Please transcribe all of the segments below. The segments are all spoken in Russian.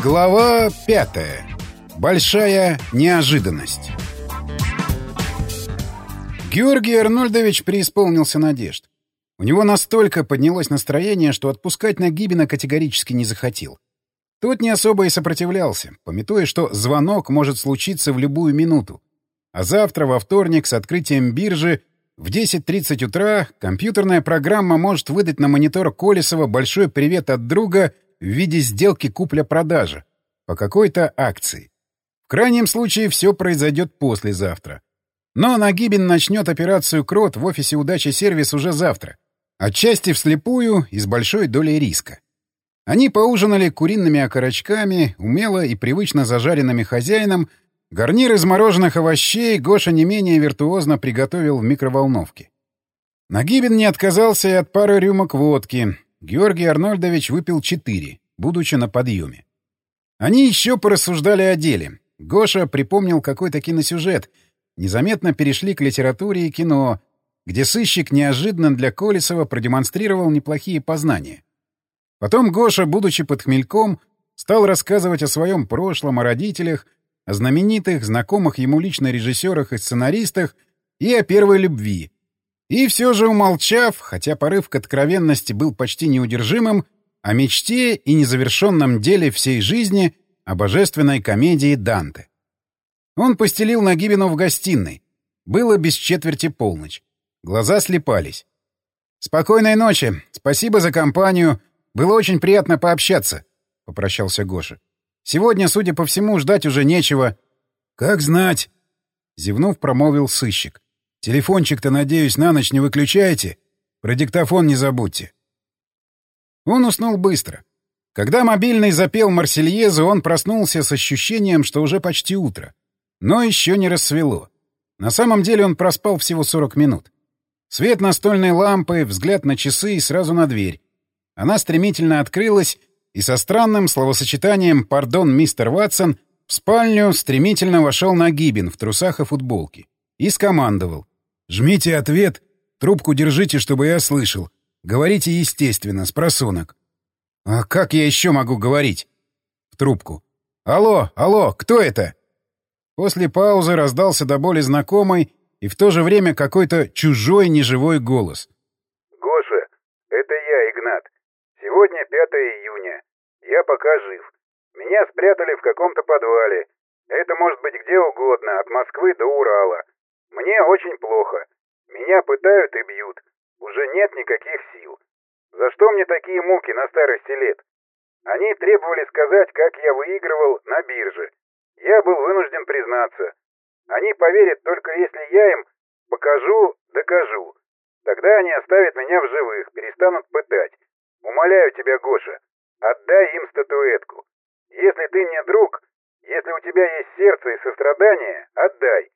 Глава пятая. Большая неожиданность. Георгий Арнольдович преисполнился надежд. У него настолько поднялось настроение, что отпускать Нагибина категорически не захотел. Тот не особо и сопротивлялся, пометуя, что звонок может случиться в любую минуту. А завтра, во вторник, с открытием биржи, в 10.30 утра компьютерная программа может выдать на монитор Колесова большой привет от друга — в виде сделки купля-продажа по какой-то акции. В крайнем случае все произойдет послезавтра. Но Нагибин начнет операцию «Крот» в офисе «Удачи сервис» уже завтра. Отчасти вслепую и с большой долей риска. Они поужинали куриными окорочками, умело и привычно зажаренными хозяином, гарнир из мороженых овощей Гоша не менее виртуозно приготовил в микроволновке. Нагибин не отказался и от пары рюмок водки, Георгий Арнольдович выпил четыре, будучи на подъеме. Они еще порассуждали о деле. Гоша припомнил какой-то киносюжет. Незаметно перешли к литературе и кино, где сыщик неожиданно для Колесова продемонстрировал неплохие познания. Потом Гоша, будучи под хмельком, стал рассказывать о своем прошлом, о родителях, о знаменитых, знакомых ему лично режиссерах и сценаристах и о первой любви — и все же умолчав, хотя порыв к откровенности был почти неудержимым, о мечте и незавершенном деле всей жизни о божественной комедии Данте. Он постелил Нагибину в гостиной. Было без четверти полночь. Глаза слепались. «Спокойной ночи. Спасибо за компанию. Было очень приятно пообщаться», — попрощался Гоша. «Сегодня, судя по всему, ждать уже нечего». «Как знать», — зевнув, промолвил сыщик. Телефончик-то, надеюсь, на ночь не выключаете? Про диктофон не забудьте. Он уснул быстро. Когда мобильный запел Марсельезу, он проснулся с ощущением, что уже почти утро. Но еще не рассвело. На самом деле он проспал всего 40 минут. Свет настольной лампы, взгляд на часы и сразу на дверь. Она стремительно открылась, и со странным словосочетанием «Пардон, мистер Ватсон» в спальню стремительно вошел Нагибин в трусах и футболке. И скомандовал. «Жмите ответ, трубку держите, чтобы я слышал. Говорите естественно, с просонок». «А как я еще могу говорить?» В трубку. «Алло, алло, кто это?» После паузы раздался до боли знакомый и в то же время какой-то чужой неживой голос. «Гоша, это я, Игнат. Сегодня 5 июня. Я пока жив. Меня спрятали в каком-то подвале. Это может быть где угодно, от Москвы до Урала. Мне очень плохо. Меня пытают и бьют. Уже нет никаких сил. За что мне такие муки на старости лет? Они требовали сказать, как я выигрывал на бирже. Я был вынужден признаться. Они поверят только если я им покажу, докажу. Тогда они оставят меня в живых, перестанут пытать. Умоляю тебя, Гоша, отдай им статуэтку. Если ты мне друг, если у тебя есть сердце и сострадание, отдай.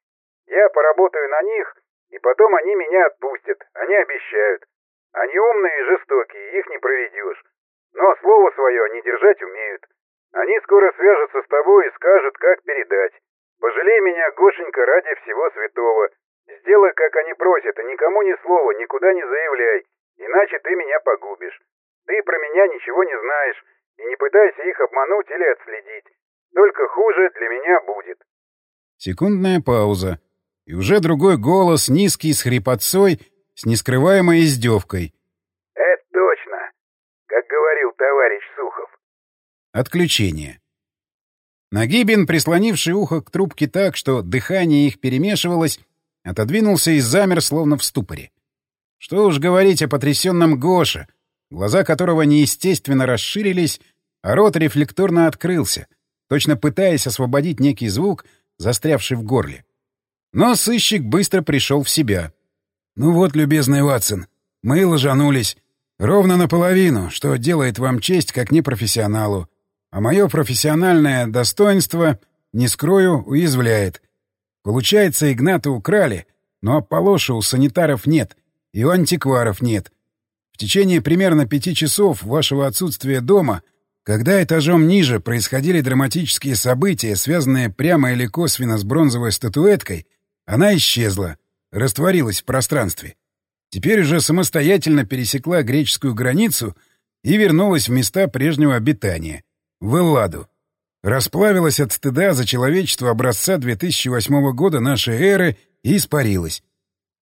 Я поработаю на них, и потом они меня отпустят. Они обещают. Они умные и жестокие, их не проведешь. Но слово свое они держать умеют. Они скоро свяжутся с тобой и скажут, как передать. Пожалей меня, Гошенька, ради всего святого. Сделай, как они просят, и никому ни слова, никуда не заявляй, иначе ты меня погубишь. Ты про меня ничего не знаешь, и не пытайся их обмануть или отследить. Только хуже для меня будет. Секундная пауза. И уже другой голос, низкий, с хрипотцой, с нескрываемой издевкой. «Это точно, как говорил товарищ Сухов». Отключение. Нагибин, прислонивший ухо к трубке так, что дыхание их перемешивалось, отодвинулся и замер, словно в ступоре. Что уж говорить о потрясенном Гоше, глаза которого неестественно расширились, а рот рефлекторно открылся, точно пытаясь освободить некий звук, застрявший в горле. Но сыщик быстро пришел в себя. «Ну вот, любезный Ватсон, мы ложанулись. Ровно наполовину, что делает вам честь как непрофессионалу. А мое профессиональное достоинство, не скрою, уязвляет. Получается, Игната украли, но Аполлоша у санитаров нет, и у антикваров нет. В течение примерно пяти часов вашего отсутствия дома, когда этажом ниже происходили драматические события, связанные прямо или косвенно с бронзовой статуэткой, она исчезла, растворилась в пространстве. Теперь уже самостоятельно пересекла греческую границу и вернулась в места прежнего обитания — в Элладу. расплавилась от стыда за человечество образца 2008 года нашей эры и испарилась.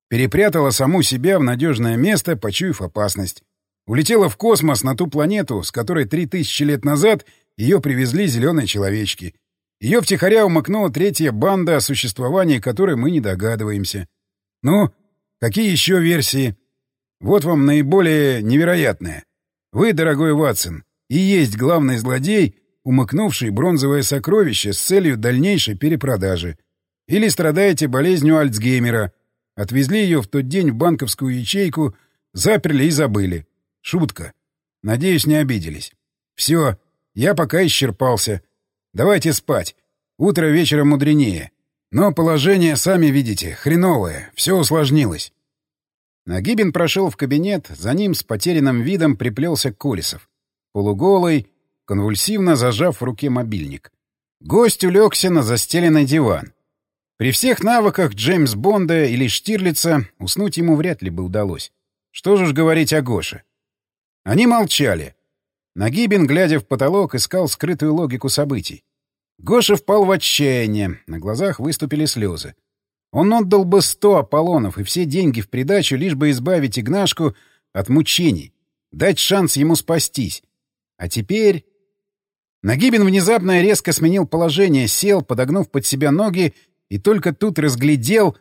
Перепрятала саму себя в надежное место, почуяв опасность. Улетела в космос на ту планету, с которой 3000 лет назад ее привезли зеленые человечки. Ее втихаря умыкнула третья банда, о существовании которой мы не догадываемся. Ну, какие еще версии? Вот вам наиболее невероятная. Вы, дорогой Ватсон, и есть главный злодей, умыкнувший бронзовое сокровище с целью дальнейшей перепродажи. Или страдаете болезнью Альцгеймера. Отвезли ее в тот день в банковскую ячейку, заперли и забыли. Шутка. Надеюсь, не обиделись. Все, я пока исчерпался. Давайте спать. Утро вечера мудренее. Но положение, сами видите, хреновое, все усложнилось. Нагибин прошел в кабинет, за ним с потерянным видом приплелся Колесов. Полуголый, конвульсивно зажав в руке мобильник. Гость улегся на застеленный диван. При всех навыках Джеймс Бонда или Штирлица уснуть ему вряд ли бы удалось. Что же уж говорить о Гоше. Они молчали. Нагибин, глядя в потолок, искал скрытую логику событий. Гоша впал в отчаяние, на глазах выступили слезы. Он отдал бы сто Аполлонов и все деньги в придачу, лишь бы избавить Игнашку от мучений, дать шанс ему спастись. А теперь... Нагибин внезапно и резко сменил положение, сел, подогнув под себя ноги, и только тут разглядел...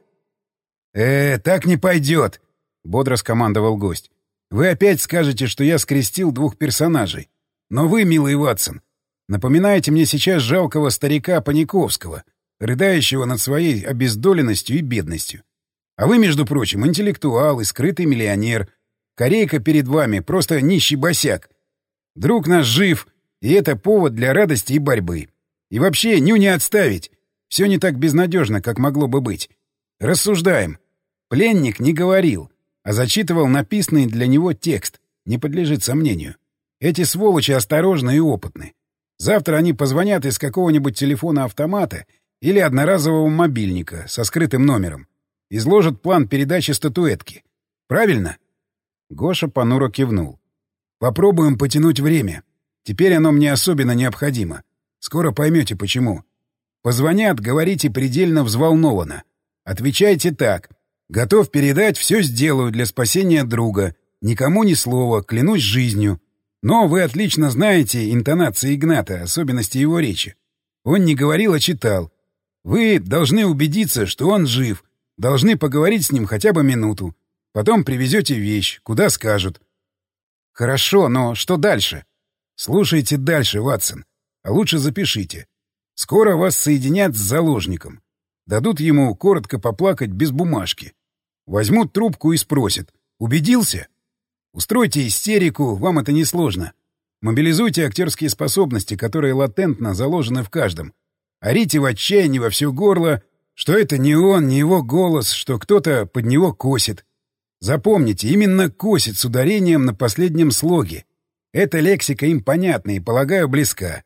«Э, так не пойдет!» — бодро скомандовал гость. «Вы опять скажете, что я скрестил двух персонажей. Но вы, милый Ватсон, напоминаете мне сейчас жалкого старика Паниковского, рыдающего над своей обездоленностью и бедностью. А вы, между прочим, интеллектуал и скрытый миллионер. Корейка перед вами — просто нищий босяк. Друг наш жив, и это повод для радости и борьбы. И вообще, ню не отставить. Все не так безнадежно, как могло бы быть. Рассуждаем. Пленник не говорил, а зачитывал написанный для него текст. Не подлежит сомнению. Эти сволочи осторожны и опытны. Завтра они позвонят из какого-нибудь телефона-автомата или одноразового мобильника со скрытым номером. Изложат план передачи статуэтки. Правильно? Гоша понуро кивнул. Попробуем потянуть время. Теперь оно мне особенно необходимо. Скоро поймете, почему. Позвонят, говорите предельно взволнованно. Отвечайте так. Готов передать, все сделаю для спасения друга. Никому ни слова, клянусь жизнью. Но вы отлично знаете интонации Игната, особенности его речи. Он не говорил, а читал. Вы должны убедиться, что он жив, должны поговорить с ним хотя бы минуту. Потом привезете вещь, куда скажут. Хорошо, но что дальше? Слушайте дальше, Ватсон. А лучше запишите. Скоро вас соединят с заложником. Дадут ему коротко поплакать без бумажки. Возьмут трубку и спросят. Убедился? Устройте истерику, вам это несложно. Мобилизуйте актерские способности, которые латентно заложены в каждом. Орите в отчаянии во все горло, что это не он, не его голос, что кто-то под него косит. Запомните, именно косит с ударением на последнем слоге. Эта лексика им понятна и, полагаю, близка.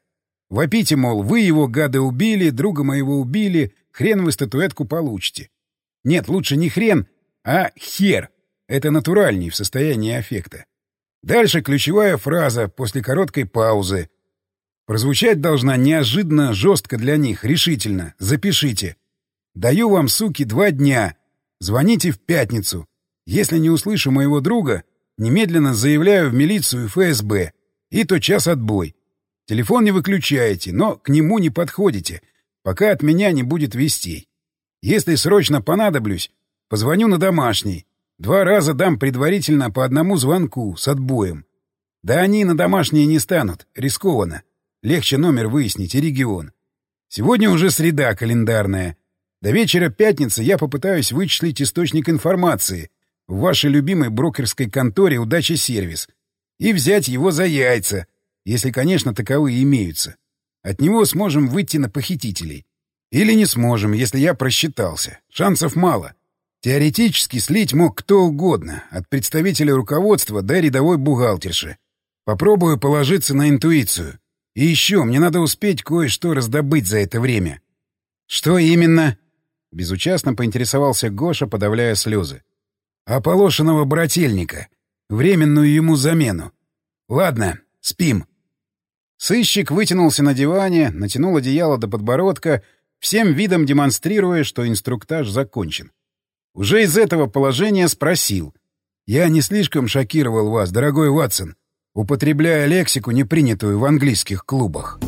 Вопите, мол, вы его, гады, убили, друга моего убили, хрен вы статуэтку получите. Нет, лучше не хрен, а хер. Это натуральней в состоянии аффекта. Дальше ключевая фраза после короткой паузы. Прозвучать должна неожиданно, жестко для них, решительно. Запишите. Даю вам, суки, два дня. Звоните в пятницу. Если не услышу моего друга, немедленно заявляю в милицию и ФСБ. И то час отбой. Телефон не выключаете, но к нему не подходите, пока от меня не будет вестей. Если срочно понадоблюсь, позвоню на домашний. Два раза дам предварительно по одному звонку с отбоем. Да они на домашние не станут, рискованно. Легче номер выяснить и регион. Сегодня уже среда календарная. До вечера пятницы я попытаюсь вычислить источник информации в вашей любимой брокерской конторе «Удача Сервис» и взять его за яйца, если, конечно, таковые имеются. От него сможем выйти на похитителей. Или не сможем, если я просчитался. Шансов мало. Теоретически слить мог кто угодно, от представителя руководства до рядовой бухгалтерши. Попробую положиться на интуицию. И еще, мне надо успеть кое-что раздобыть за это время. Что именно? Безучастно поинтересовался Гоша, подавляя слезы. Ополошенного брательника. Временную ему замену. Ладно, спим. Сыщик вытянулся на диване, натянул одеяло до подбородка, всем видом демонстрируя, что инструктаж закончен. Уже из этого положения спросил. «Я не слишком шокировал вас, дорогой Ватсон, употребляя лексику, не принятую в английских клубах».